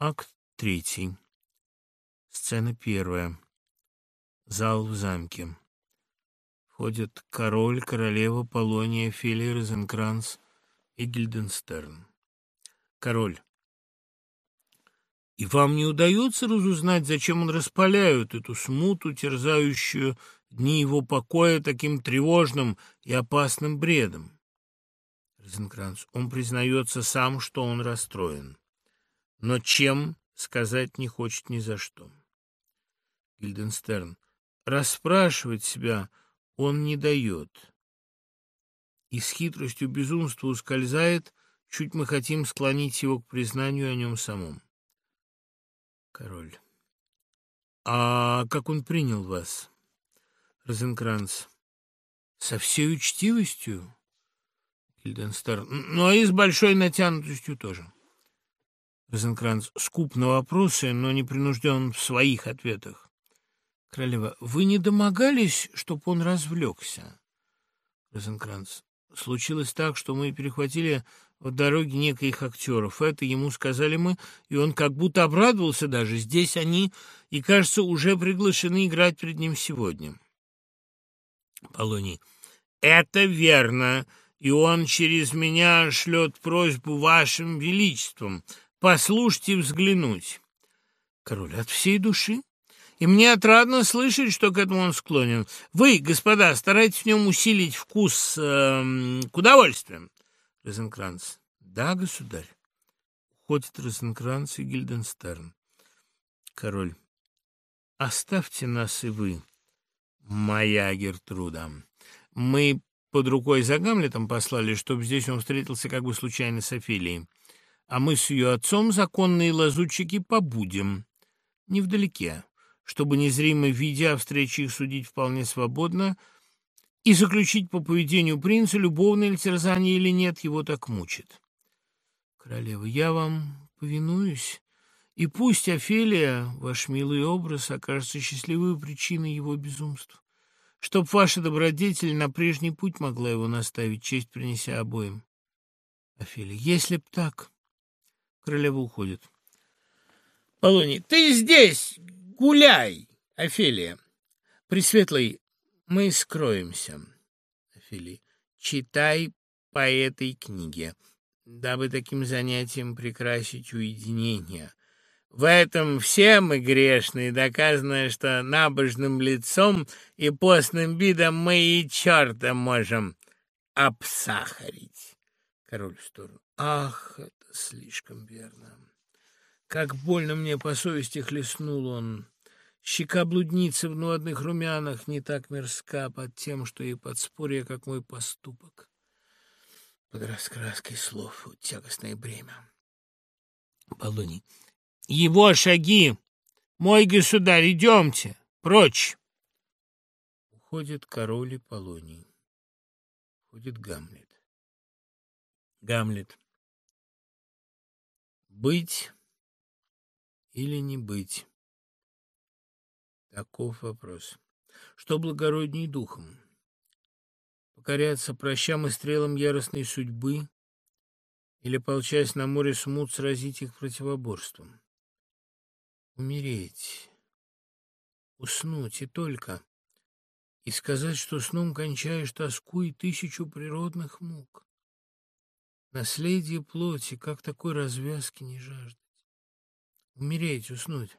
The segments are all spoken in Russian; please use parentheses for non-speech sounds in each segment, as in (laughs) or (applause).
Акт третий. Сцена первая. Зал в замке. Входят король, королева, Полония, Фелия, Розенкранц и Гильденстерн. Король. И вам не удается разузнать, зачем он распаляют эту смуту, терзающую дни его покоя таким тревожным и опасным бредом? Розенкранц. Он признается сам, что он расстроен. Но чем, сказать не хочет ни за что. Гильденстерн. Расспрашивать себя он не дает. И с хитростью безумства ускользает, чуть мы хотим склонить его к признанию о нем самом. Король. А как он принял вас? Розенкранц. Со всей учтивостью? Гильденстерн. Ну, а и с большой натянутостью тоже. Розенкранц скуп на вопросы, но не принужден в своих ответах. Королева. Вы не домогались, чтобы он развлекся? Розенкранц. Случилось так, что мы перехватили в дороге некоих актеров. Это ему сказали мы, и он как будто обрадовался даже. Здесь они, и, кажется, уже приглашены играть перед ним сегодня. Полоний. Это верно, и он через меня шлет просьбу вашим величеством. Послушайте взглянуть. Король от всей души. И мне отрадно слышать, что к этому он склонен. Вы, господа, старайтесь в нем усилить вкус э, к удовольствию. Розенкранц. Да, государь. Уходит Розенкранц и Гильденстерн. Король. Оставьте нас и вы, моя Гертруда. Мы под рукой за Гамлетом послали, чтобы здесь он встретился как бы случайно с Офелией. А мы с ее отцом, законные лазутчики, побудем. Невдалеке, чтобы незримо видя встречи их судить вполне свободно — и заключить по поведению принца, любовное ли терзание или нет, его так мучит. Королева, я вам повинуюсь, и пусть Офелия, ваш милый образ, окажется счастливой причиной его безумств, чтоб ваша добродетель на прежний путь могла его наставить, честь принеся обоим. Офелия, если б так... Королева уходит. Полоний, ты здесь, гуляй, Офелия. Пресветлый, мы скроемся. Фили. Читай по этой книге, дабы таким занятием прекрасить уединение. В этом все мы грешные, доказано, что набожным лицом и постным видом мы и черта можем обсахарить. Король в сторону. Ах, это слишком верно. Как больно мне по совести хлестнул он. Щека блудницы в одних румянах не так мерзка под тем, что и подспорье, как мой поступок. Под раскраской слов тягостное бремя. Полоний. Его шаги! Мой государь, идемте! Прочь! Уходит король и Полоний. Уходит Гамлет. Гамлет. Быть или не быть? Таков вопрос. Что благородней духом? Покоряться прощам и стрелам яростной судьбы или, получаясь на море смут, сразить их противоборством? Умереть, уснуть и только, и сказать, что сном кончаешь тоску и тысячу природных мук. Наследие плоти, как такой развязки не жаждать? Умереть, уснуть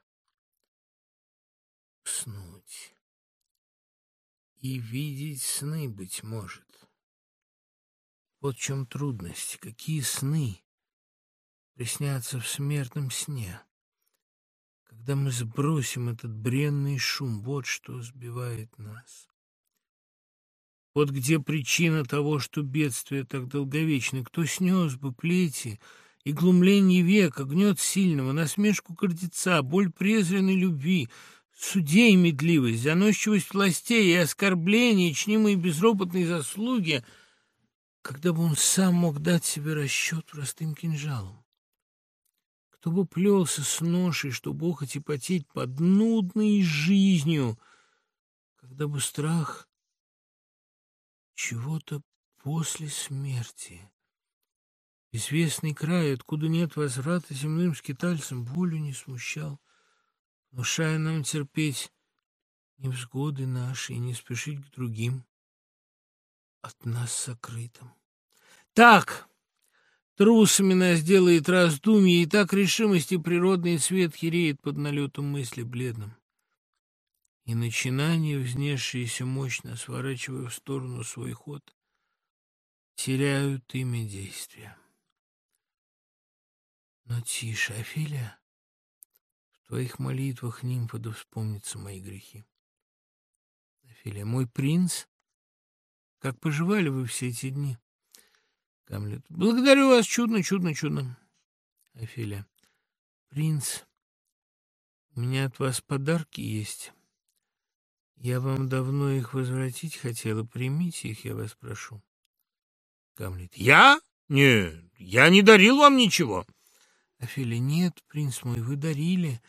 уснуть и видеть сны, быть может. Вот в чем трудность, какие сны приснятся в смертном сне. Когда мы сбросим этот бренный шум, вот что сбивает нас. Вот где причина того, что бедствие так долговечно. Кто снес бы плети и глумление века, гнет сильного, насмешку гордеца, боль презренной любви — судей медливость, заносчивость властей и оскорбления, чнимые безропотные заслуги, когда бы он сам мог дать себе расчет простым кинжалом. Кто бы плелся с ношей, чтобы охоть и потеть под нудной жизнью, когда бы страх чего-то после смерти. Известный край, откуда нет возврата земным скитальцам, волю не смущал, внушая нам терпеть невзгоды наши и не спешить к другим, от нас сокрытым. Так, трусами нас делает раздумье, и так решимости природный цвет хереет под налетом мысли бледным. И начинание, взнесшиеся мощно, сворачивая в сторону свой ход, теряют имя действия. Но тише, Офелия, в твоих молитвах нимфа да вспомнятся мои грехи. Офелия, мой принц как поживали вы все эти дни? Гамлет. Благодарю вас. Чудно, чудно, чудно. Офелия. Принц, у меня от вас подарки есть. Я вам давно их возвратить хотела. Примите их, я вас прошу. Гамлет. Я? Нет, я не дарил вам ничего. Офелия. Нет, принц мой, вы дарили.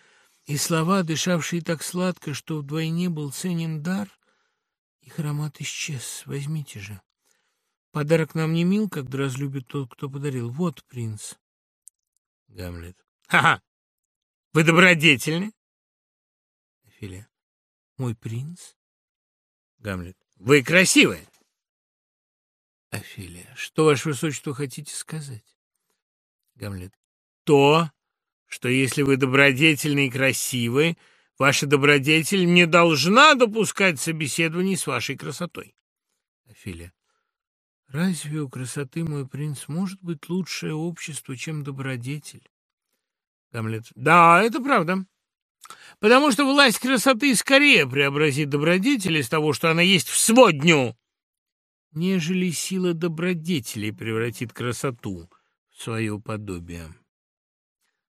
И слова, дышавшие так сладко, что вдвойне был ценен дар, их аромат исчез. Возьмите же. Подарок нам не мил, когда разлюбит тот, кто подарил. Вот, принц. Гамлет. Ха-ха! Вы добродетельны? Офелия. Мой принц? Гамлет. Вы красивы. Офелия. Что, ваше высочество, хотите сказать? Гамлет. То, что если вы добродетельны и красивы, Ваша добродетель не должна допускать собеседований с вашей красотой. Офелия. Разве у красоты, мой принц, может быть лучшее общество, чем добродетель? Гамлет. Да, это правда. Потому что власть красоты скорее преобразит добродетель из того, что она есть в сводню, нежели сила добродетелей превратит красоту в свое подобие.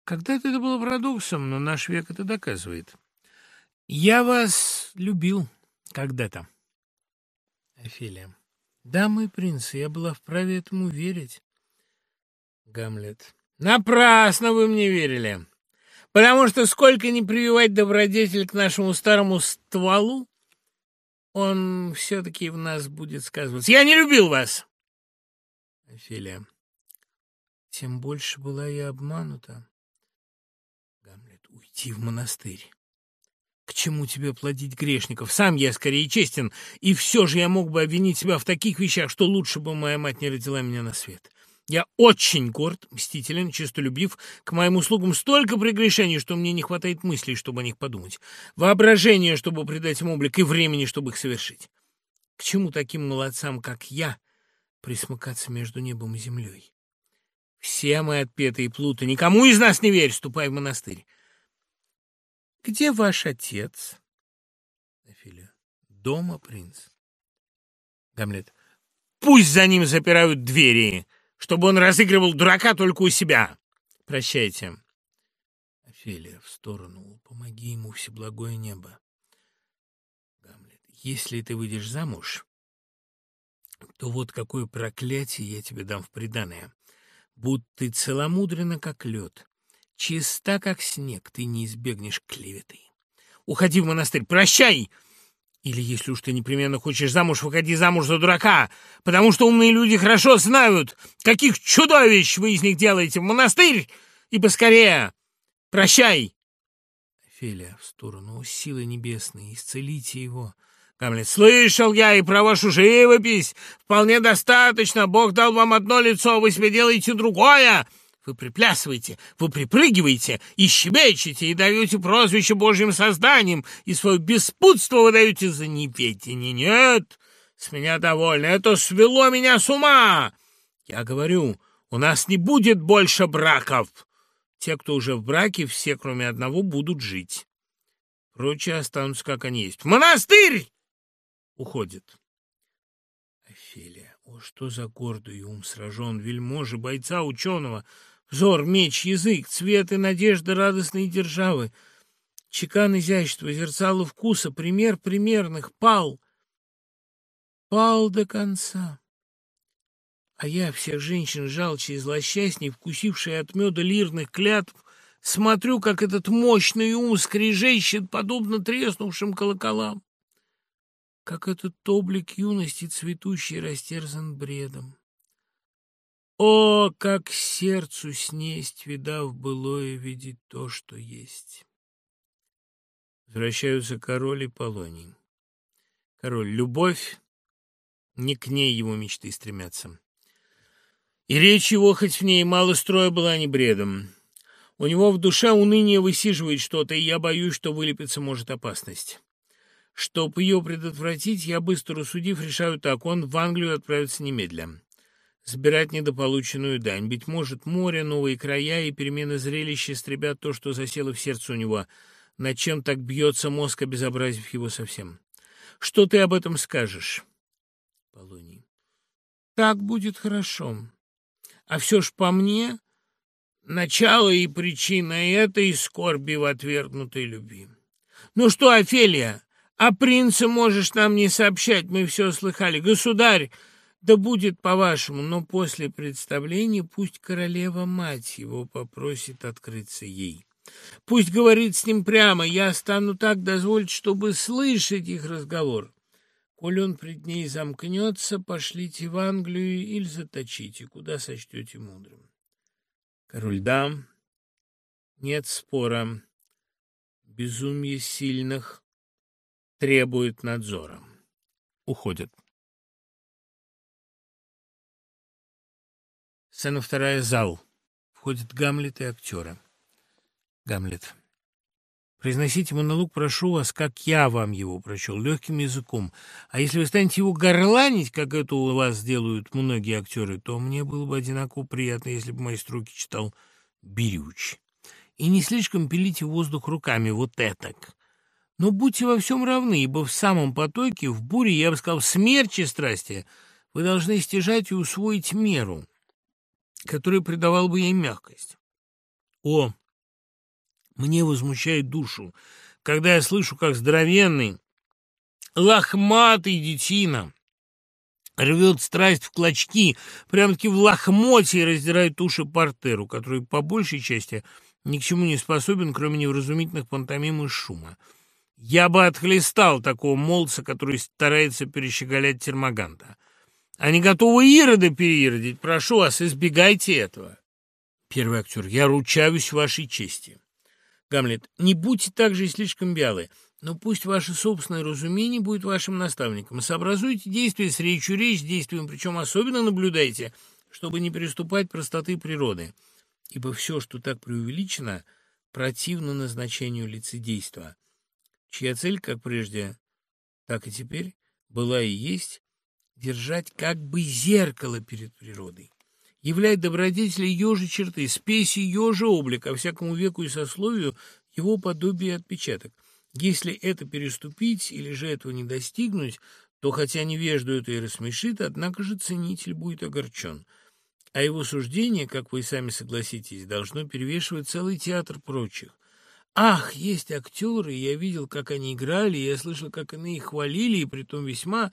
Когда-то это было парадоксом, но наш век это доказывает. Я вас любил когда-то. Офелия. Да, мой принц, я была вправе этому верить. Гамлет. Напрасно вы мне верили. Потому что сколько ни прививать добродетель к нашему старому стволу, он все-таки в нас будет сказываться. Я не любил вас. Офелия. Тем больше была я обманута. Гамлет. Уйти в монастырь. К чему тебе плодить грешников? Сам я скорее честен, и все же я мог бы обвинить себя в таких вещах, что лучше бы моя мать не родила меня на свет. Я очень горд, мстителен, честолюбив, к моим услугам столько прегрешений, что мне не хватает мыслей, чтобы о них подумать, воображения, чтобы придать им облик, и времени, чтобы их совершить. К чему таким молодцам, как я, присмыкаться между небом и землей? Все мы отпетые плуты, никому из нас не верь, ступай в монастырь. Где ваш отец? Офелия. Дома, принц. Гамлет. Пусть за ним запирают двери, чтобы он разыгрывал дурака только у себя. Прощайте. Офелия в сторону. Помоги ему, всеблагое небо. Гамлет. Если ты выйдешь замуж, то вот какое проклятие я тебе дам в приданое. Будь ты целомудрена, как лед, Чиста, как снег, ты не избегнешь клеветы. Уходи в монастырь, прощай! Или, если уж ты непременно хочешь замуж, выходи замуж за дурака, потому что умные люди хорошо знают, каких чудовищ вы из них делаете в монастырь, и поскорее прощай!» Феля в сторону силы небесной, исцелите его. Гамлет, слышал я и про вашу живопись. Вполне достаточно. Бог дал вам одно лицо, вы себе делаете другое. Вы приплясываете, вы припрыгиваете и щебечете, и даете прозвище Божьим созданием, и свое беспутство вы даете за неведение. Нет, с меня довольно, это свело меня с ума. Я говорю, у нас не будет больше браков. Те, кто уже в браке, все, кроме одного, будут жить. Прочие останутся, как они есть. В монастырь! Уходит. Офелия, о, что за гордый ум сражен, вельможи, бойца, ученого — Взор, меч, язык, цвет и надежда радостной державы. Чекан изящества, зерцало вкуса, пример примерных, пал. Пал до конца. А я, всех женщин жалче и злосчастней, вкусившая от меда лирных клятв, смотрю, как этот мощный ум скрежещет, подобно треснувшим колоколам, как этот облик юности цветущий растерзан бредом. О, как сердцу снесть, видав былое, видеть то, что есть. Возвращаются король и Полоний. Король, любовь, не к ней его мечты стремятся. И речь его, хоть в ней мало строя, была не бредом. У него в душе уныние высиживает что-то, и я боюсь, что вылепится может опасность. Чтоб ее предотвратить, я, быстро рассудив, решаю так, он в Англию отправится немедленно собирать недополученную дань. Быть может, море, новые края и перемены зрелища стребят то, что засело в сердце у него, над чем так бьется мозг, обезобразив его совсем. Что ты об этом скажешь? Полоний. Так будет хорошо. А все ж по мне, начало и причина этой скорби в отвергнутой любви. Ну что, Офелия, а принца можешь нам не сообщать, мы все слыхали. Государь, да будет по-вашему, но после представления пусть королева-мать его попросит открыться ей. Пусть говорит с ним прямо, я стану так дозволить, чтобы слышать их разговор. Коль он пред ней замкнется, пошлите в Англию или заточите, куда сочтете мудрым. Король, да, нет спора. Безумие сильных требует надзора. Уходят. Сцена вторая. Зал. Входят Гамлет и актеры. Гамлет. Произносите монолог, прошу вас, как я вам его прочел, легким языком. А если вы станете его горланить, как это у вас делают многие актеры, то мне было бы одинаково приятно, если бы мои строки читал Берюч. И не слишком пилите воздух руками, вот этак. Но будьте во всем равны, ибо в самом потоке, в буре, я бы сказал, в смерче страсти, вы должны стяжать и усвоить меру который придавал бы ей мягкость. О, мне возмущает душу, когда я слышу, как здоровенный, лохматый детина рвет страсть в клочки, прям-таки в лохмоте и раздирает уши портеру, который по большей части ни к чему не способен, кроме невразумительных пантомим и шума. Я бы отхлестал такого молодца, который старается перещеголять термоганта. Они готовы Ирода переиродить. Прошу вас, избегайте этого. Первый актер. Я ручаюсь вашей чести. Гамлет. Не будьте также и слишком вялы, но пусть ваше собственное разумение будет вашим наставником. Сообразуйте действия с речью речь, действием, причем особенно наблюдайте, чтобы не переступать простоты природы. Ибо все, что так преувеличено, противно назначению лицедейства, чья цель, как прежде, так и теперь, была и есть держать как бы зеркало перед природой, являть добродетели ее же черты, спеси ее же облика, всякому веку и сословию его подобие и отпечаток. Если это переступить или же этого не достигнуть, то хотя невежду это и рассмешит, однако же ценитель будет огорчен. А его суждение, как вы сами согласитесь, должно перевешивать целый театр прочих. Ах, есть актеры, я видел, как они играли, я слышал, как они их хвалили, и притом весьма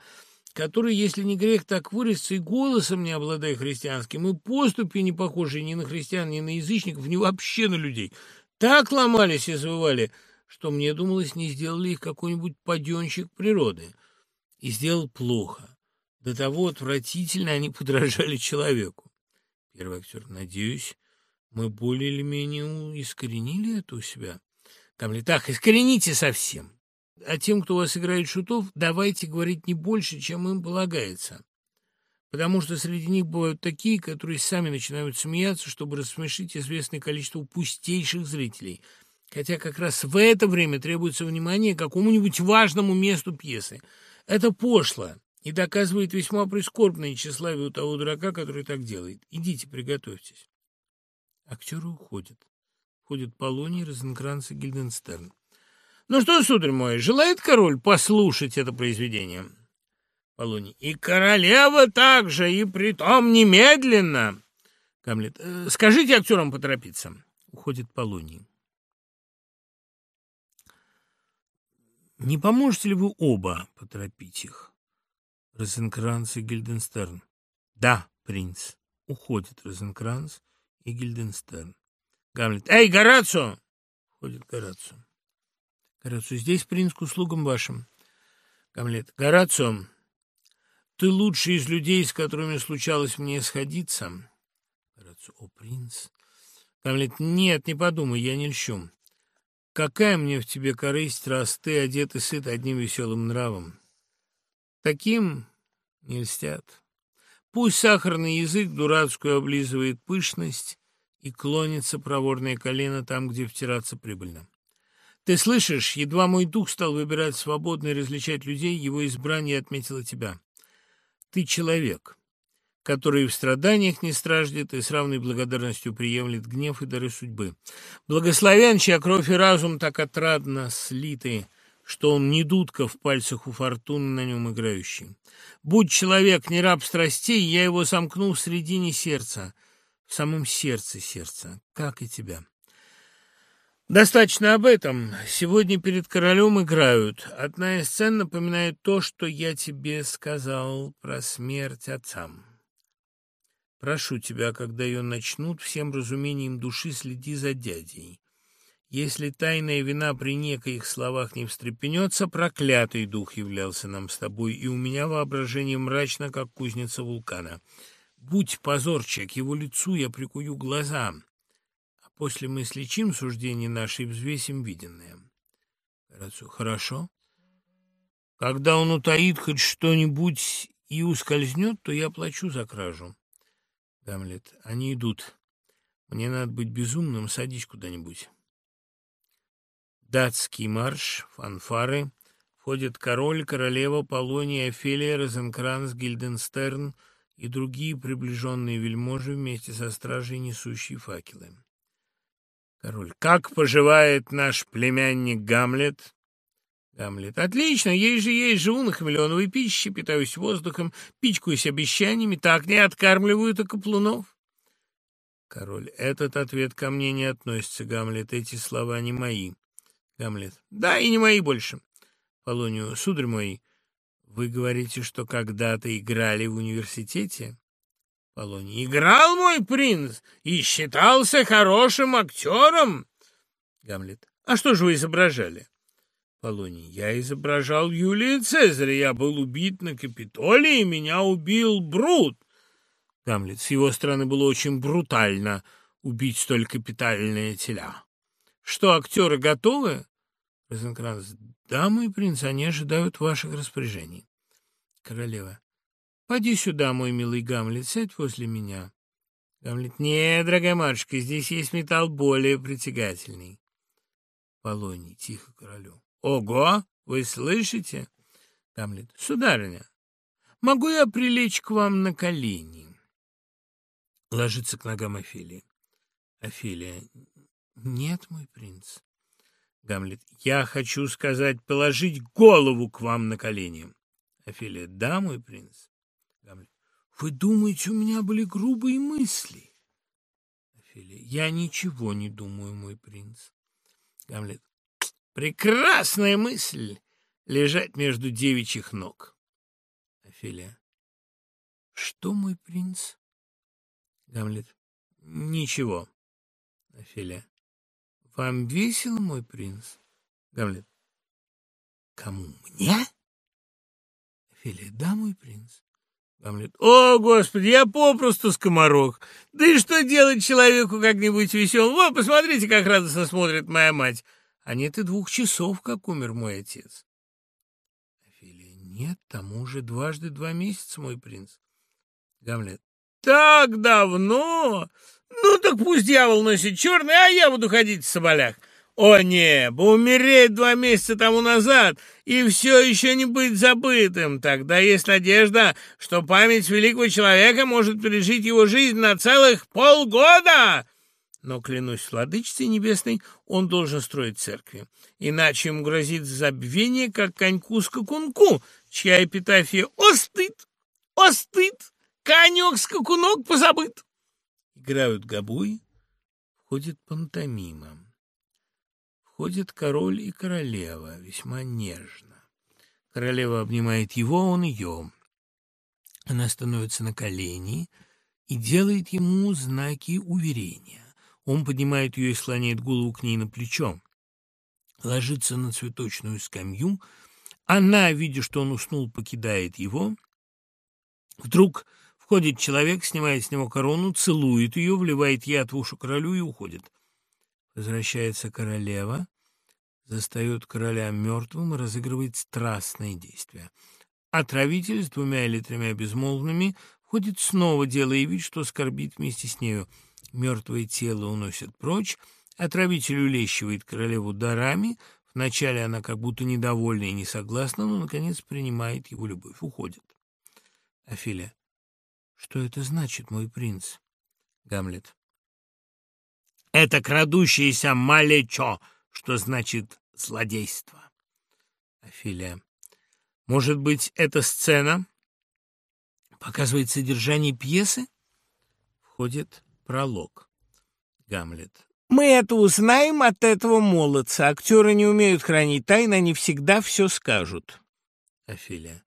который, если не грех так вырасться, и голосом не обладая христианским, и поступи не похожие ни на христиан, ни на язычников, ни вообще на людей, так ломались и завывали, что мне думалось, не сделали их какой-нибудь паденщик природы. И сделал плохо. До того отвратительно они (laughs) подражали человеку. Первый актер, надеюсь, мы более или менее искоренили это у себя. Гамлет, так, искорените совсем. А тем, кто у вас играет шутов, давайте говорить не больше, чем им полагается. Потому что среди них бывают такие, которые сами начинают смеяться, чтобы рассмешить известное количество пустейших зрителей. Хотя как раз в это время требуется внимание какому-нибудь важному месту пьесы. Это пошло и доказывает весьма прискорбное тщеславие у того дурака, который так делает. Идите, приготовьтесь. Актеры уходят. Входят Полоний, Розенкранц и Гильденстерн. Ну что, сударь мой, желает король послушать это произведение? Полоний. И королева также, и притом немедленно. Гамлет. «Э, скажите актерам поторопиться. Уходит Полоний. Не поможете ли вы оба поторопить их? Розенкранц и Гильденстерн. Да, принц. Уходит Розенкранц и Гильденстерн. Гамлет. Эй, Горацио! Входит Горацио. Горацио, здесь принц к услугам вашим. Гамлет. Горацио, ты лучший из людей, с которыми случалось мне сходиться. сердцу. О, принц! Гамлет, нет, не подумай, я не льщу. Какая мне в тебе корысть, раз ты одет и сыт одним веселым нравом? Таким не льстят. Пусть сахарный язык дурацкую облизывает пышность и клонится проворное колено там, где втираться прибыльно. Ты слышишь, едва мой дух стал выбирать свободно и различать людей, его избрание отметило тебя. Ты человек, который в страданиях не страждет и с равной благодарностью приемлет гнев и дары судьбы. Благословен, чья кровь и разум так отрадно слиты, что он не дудка в пальцах у фортуны на нем играющий. Будь человек не раб страстей, я его сомкну в середине сердца, в самом сердце сердца, как и тебя. Достаточно об этом. Сегодня перед королем играют. Одна из сцен напоминает то, что я тебе сказал про смерть отца. Прошу тебя, когда ее начнут, всем разумением души следи за дядей. Если тайная вина при некоих словах не встрепенется, проклятый дух являлся нам с тобой, и у меня воображение мрачно, как кузница вулкана. Будь позорчик, его лицу я прикую глаза». После мы слечим суждение наши и взвесим виденное. Горацио. Хорошо. Когда он утаит хоть что-нибудь и ускользнет, то я плачу за кражу. Гамлет. Они идут. Мне надо быть безумным, садись куда-нибудь. Датский марш, фанфары. Входят король, королева, Полония, Офелия, Розенкранц, Гильденстерн и другие приближенные вельможи вместе со стражей, несущие факелы. Король. Как поживает наш племянник Гамлет? Гамлет. Отлично, есть же, есть, живу на хамелеоновой пище, питаюсь воздухом, пичкаюсь обещаниями, так не откармливают и каплунов. Король. Этот ответ ко мне не относится, Гамлет, эти слова не мои. Гамлет. Да, и не мои больше. Полонию. Сударь мой, вы говорите, что когда-то играли в университете? Полоний. «Играл мой принц и считался хорошим актером!» Гамлет. «А что же вы изображали?» Полоний. «Я изображал Юлия Цезаря. Я был убит на Капитолии, меня убил Брут». Гамлет. С его стороны было очень брутально убить столь капитальное теля. «Что, актеры готовы?» Розенкранц. «Да, мой принц, они ожидают ваших распоряжений». Королева. Поди сюда, мой милый Гамлет, сядь возле меня. Гамлет. Не, дорогая матушка, здесь есть металл более притягательный. Полоний. Тихо королю. Ого! Вы слышите? Гамлет. Сударыня, могу я прилечь к вам на колени? Ложится к ногам Офелии. Офелия. Нет, мой принц. Гамлет. Я хочу сказать, положить голову к вам на колени. Офелия. Да, мой принц. Вы думаете, у меня были грубые мысли? Офелия. Я ничего не думаю, мой принц. Гамлет. Прекрасная мысль лежать между девичьих ног. Офелия. Что, мой принц? Гамлет. Ничего. Офелия. Вам весело, мой принц? Гамлет. Кому? Мне? Офелия. Да, мой принц. Гамлет. «О, Господи, я попросту скоморох! Да и что делать человеку как-нибудь веселым? Вот, посмотрите, как радостно смотрит моя мать! А нет и двух часов, как умер мой отец!» Офелия. «Нет, тому уже дважды два месяца, мой принц!» Гамлет. «Так давно! Ну, так пусть дьявол носит черный, а я буду ходить в соболях!» О небо, умереть два месяца тому назад и все еще не быть забытым. Тогда есть надежда, что память великого человека может пережить его жизнь на целых полгода. Но, клянусь владычицей небесной, он должен строить церкви. Иначе ему грозит забвение, как коньку-скакунку, чья эпитафия «О, стыд! О, стыд! Конек-скакунок позабыт!» Играют габуи, входит пантомима. Входят король и королева, весьма нежно. Королева обнимает его, он ее. Она становится на колени и делает ему знаки уверения. Он поднимает ее и склоняет голову к ней на плечо. Ложится на цветочную скамью. Она, видя, что он уснул, покидает его. Вдруг Входит человек, снимает с него корону, целует ее, вливает яд в уши королю и уходит. Возвращается королева, застает короля мертвым и разыгрывает страстные действия. Отравитель с двумя или тремя безмолвными входит снова, делая вид, что скорбит вместе с нею. Мертвое тело уносят прочь, отравитель улещивает королеву дарами, вначале она как будто недовольна и не согласна, но, наконец, принимает его любовь, уходит. Афиля. Что это значит, мой принц? Гамлет. Это крадущееся малечо, что значит злодейство. Афилия. Может быть, эта сцена показывает содержание пьесы? Входит пролог. Гамлет. Мы это узнаем от этого молодца. Актеры не умеют хранить тайны, они всегда все скажут. Афилия.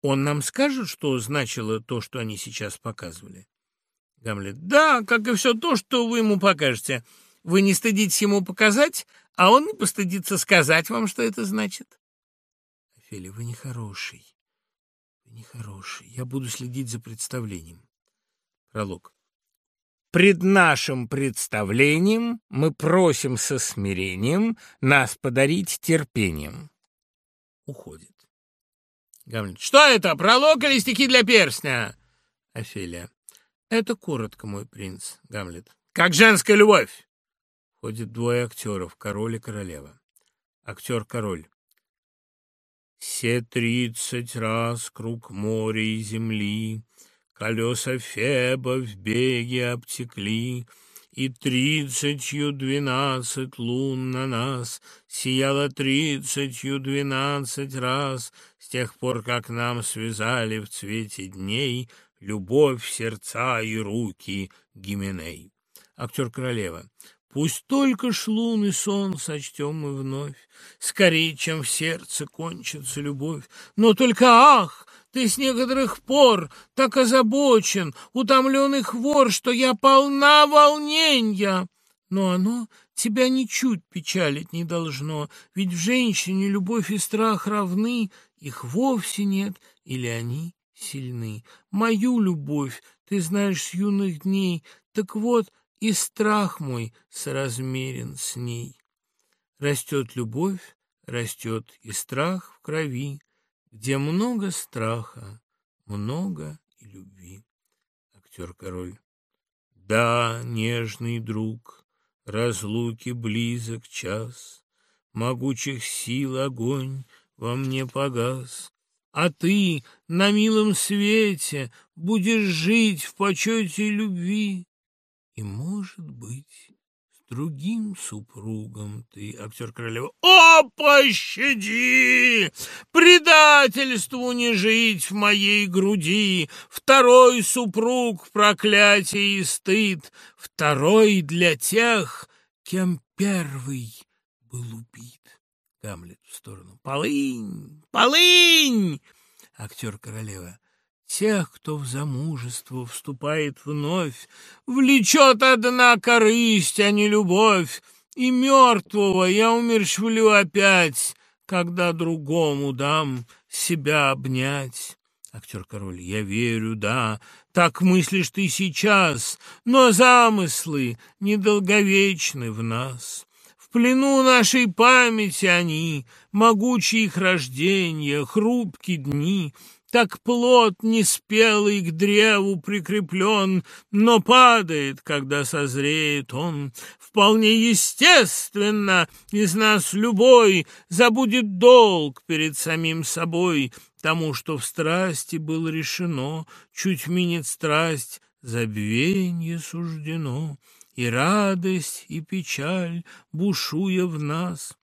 Он нам скажет, что значило то, что они сейчас показывали? Гамлет. Да, как и все то, что вы ему покажете. Вы не стыдитесь ему показать, а он не постыдится сказать вам, что это значит. Офелия, вы нехороший. Вы нехороший. Я буду следить за представлением. Пролог. Пред нашим представлением мы просим со смирением нас подарить терпением. Уходит. Гамлет. Что это, пролог или стихи для перстня? Офелия. Это коротко, мой принц. Гамлет. Как женская любовь. Ходят двое актеров, король и королева. Актер-король. Все тридцать раз круг моря и земли Колеса Феба в беге обтекли, И тридцатью двенадцать лун на нас Сияло тридцатью двенадцать раз С тех пор, как нам связали в цвете дней Любовь, сердца и руки Гименей. Актер Королева. Пусть только шлун и сон сочтем мы вновь, Скорее, чем в сердце кончится любовь. Но только, ах, ты с некоторых пор так озабочен, Утомленный хвор, что я полна волнения. Но оно тебя ничуть печалить не должно, Ведь в женщине любовь и страх равны, Их вовсе нет, или они сильны. Мою любовь ты знаешь с юных дней, Так вот, и страх мой соразмерен с ней. Растет любовь, растет и страх в крови, где много страха, много и любви. Актер-король. Да, нежный друг, разлуки близок час, Могучих сил огонь во мне погас, А ты на милом свете будешь жить в почете любви, и, может быть, с другим супругом ты, актер королева. О, пощади! Предательству не жить в моей груди. Второй супруг — проклятие и стыд. Второй для тех, кем первый был убит. Гамлет в сторону. Полынь! Полынь! Актер королева тех, кто в замужество вступает вновь, влечет одна корысть, а не любовь, и мертвого я умерщвлю опять, когда другому дам себя обнять. Актер-король, я верю, да, так мыслишь ты сейчас, но замыслы недолговечны в нас. Плену нашей памяти они, могучие их рождения, хрупкие дни — так плод неспелый к древу прикреплен, но падает, когда созреет он. Вполне естественно, из нас любой забудет долг перед самим собой, тому, что в страсти было решено, чуть минет страсть, забвенье суждено, и радость, и печаль, бушуя в нас,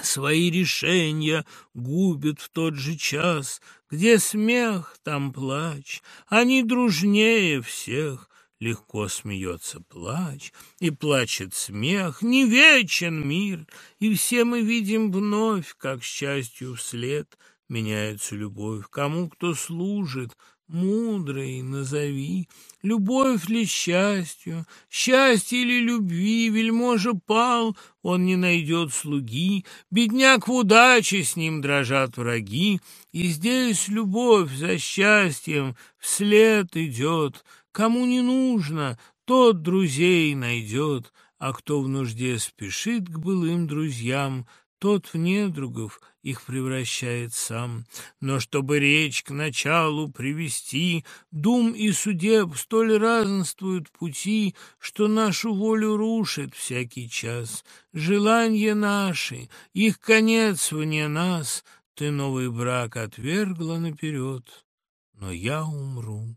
Свои решения губят в тот же час, Где смех, там плач, они дружнее всех. Легко смеется плач, и плачет смех, не вечен мир, И все мы видим вновь, как счастью вслед Меняется любовь, кому кто служит, Мудрый, назови, любовь ли счастью, счастье или любви, вельможа пал, он не найдет слуги, бедняк в удаче, с ним дрожат враги, и здесь любовь за счастьем вслед идет, кому не нужно, тот друзей найдет, а кто в нужде спешит к былым друзьям, тот в недругов их превращает сам. Но чтобы речь к началу привести, дум и судеб столь разнствуют пути, что нашу волю рушит всякий час. Желания наши, их конец вне нас, ты новый брак отвергла наперед. Но я умру,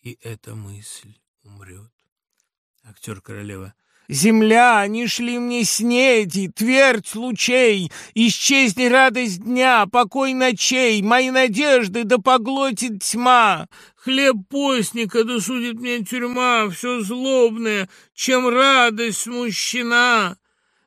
и эта мысль умрет. Актер королева. Земля, не шли мне снеди, твердь лучей, Исчезни радость дня, покой ночей, Мои надежды да поглотит тьма. Хлеб постника да судит мне тюрьма, Все злобное, чем радость смущена.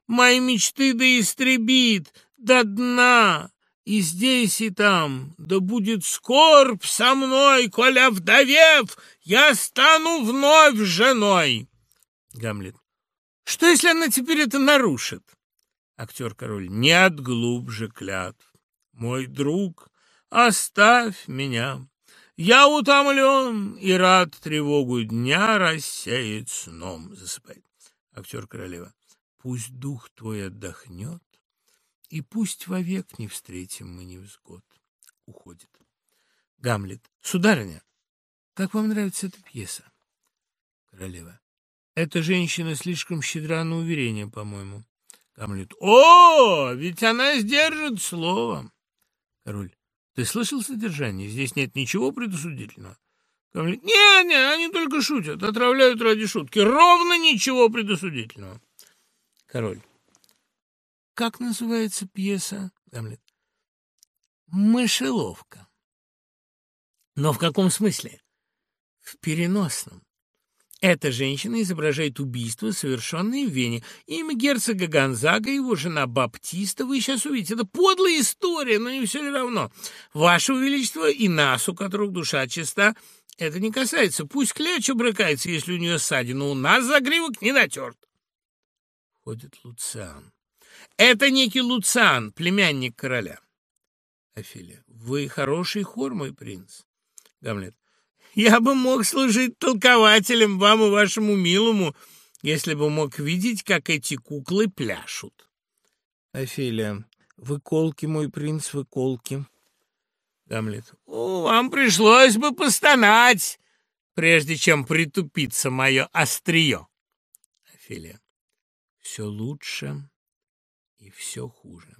Мои мечты да истребит до дна. И здесь, и там, да будет скорбь со мной, Коля вдовев, я стану вновь женой. Гамлет. Что, если она теперь это нарушит? Актер-король. Нет глубже клятв. Мой друг, оставь меня. Я утомлен и рад тревогу дня рассеять сном. Засыпает. Актер-королева. Пусть дух твой отдохнет, и пусть вовек не встретим мы невзгод. Уходит. Гамлет. Сударыня, как вам нравится эта пьеса? Королева. Эта женщина слишком щедра на уверение, по-моему. Гамлет. О, ведь она сдержит слово. Король. Ты слышал содержание? Здесь нет ничего предосудительного. Гамлет. Не, не, они только шутят, отравляют ради шутки. Ровно ничего предосудительного. Король. Как называется пьеса? Гамлет. Мышеловка. Но в каком смысле? В переносном. Эта женщина изображает убийство, совершенное в Вене. Имя герцога Гонзага его жена Баптиста вы сейчас увидите. Это подлая история, но не все ли равно. Ваше Величество и нас, у которых душа чиста, это не касается. Пусть кляча брыкается, если у нее ссадина. У нас загривок не натерт. Входит Луциан. Это некий Луциан, племянник короля. Офелия. Вы хороший хор, мой принц. Гамлет. Я бы мог служить толкователем вам и вашему милому, если бы мог видеть, как эти куклы пляшут. Офелия. Выколки, мой принц, выколки. Гамлет. О, вам пришлось бы постонать, прежде чем притупиться мое острие. Офелия. Все лучше и все хуже.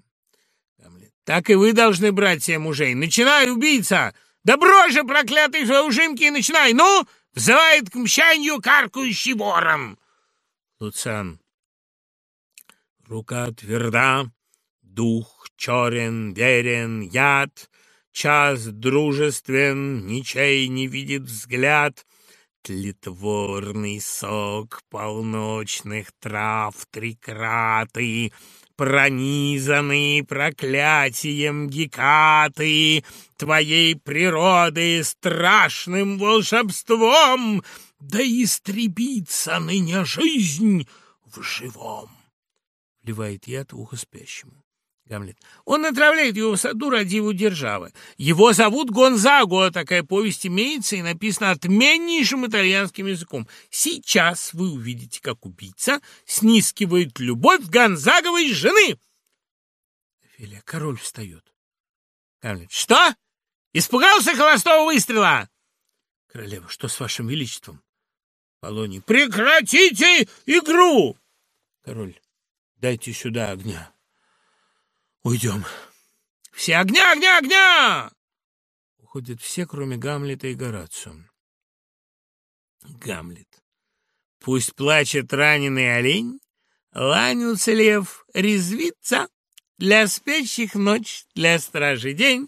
Гамлет. Так и вы должны брать себе мужей. Начинай, убийца! Да брось же, проклятый, свои ужимки и начинай! Ну, взывает к мщанию каркающий вором!» Луциан. Рука тверда, дух черен, верен, яд, Час дружествен, ничей не видит взгляд, Тлетворный сок полночных трав трикраты, пронизаны проклятием Гекаты, твоей природы страшным волшебством, да истребится ныне жизнь в живом. Вливает яд в ухо спящему. Гамлет. Он отравляет его в саду ради его державы. Его зовут Гонзаго, такая повесть имеется и написана отменнейшим итальянским языком. Сейчас вы увидите, как убийца снискивает любовь Гонзаговой жены. Офелия, король встает. Гамлет. Что? Испугался холостого выстрела? Королева, что с вашим величеством? Полоний. Прекратите игру! Король. Дайте сюда огня. Уйдем. Все огня, огня, огня! Уходят все, кроме Гамлета и Горацио. Гамлет. Пусть плачет раненый олень, ланился лев, резвится, для спящих ночь, для стражи день,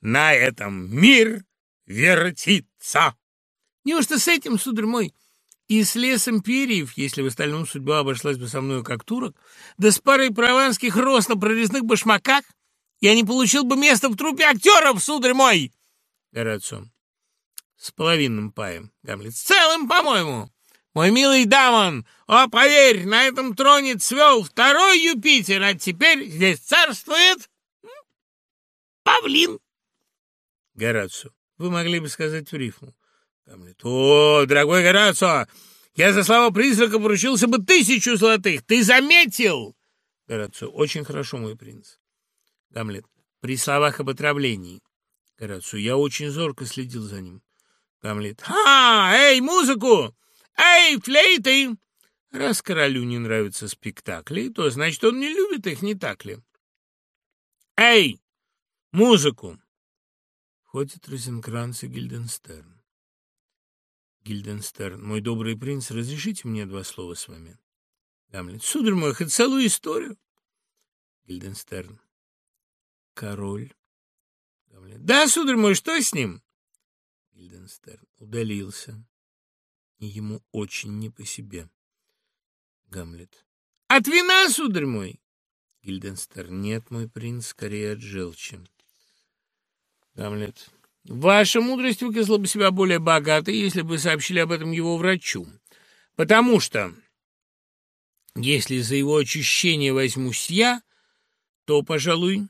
на этом мир вертится. Неужто с этим, сударь мой, и с лесом перьев, если в остальном судьба обошлась бы со мною как турок, да с парой прованских рост на прорезных башмаках, я не получил бы места в трупе актеров, сударь мой!» Горацио. С половинным паем. Гамлет. С целым, по-моему. Мой милый Дамон, о, поверь, на этом троне цвел второй Юпитер, а теперь здесь царствует павлин. Горацио. Вы могли бы сказать в рифму. Гамлет. О, дорогой Горацио, я за славу призрака поручился бы тысячу золотых. Ты заметил? Горацио. Очень хорошо, мой принц. Гамлет. При словах об отравлении. Горацио. Я очень зорко следил за ним. Гамлет. «А, эй, музыку! Эй, флейты!» Раз королю не нравятся спектакли, то значит, он не любит их, не так ли? «Эй, музыку!» Входит Розенкранц и Гильденстерн. Гильденстерн. «Мой добрый принц, разрешите мне два слова с вами?» Гамлет. «Сударь мой, хоть целую историю?» Гильденстерн. «Король». Гамлет. «Да, сударь мой, что с ним?» Гильденстерн удалился, и ему очень не по себе. Гамлет. «От вина, сударь мой!» Гильденстерн. «Нет, мой принц, скорее от желчи». Гамлет. «Ваша мудрость выказала бы себя более богатой, если бы сообщили об этом его врачу. Потому что, если за его очищение возьмусь я, то, пожалуй,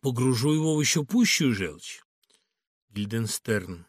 погружу его в еще пущую желчь. Гильденстерн.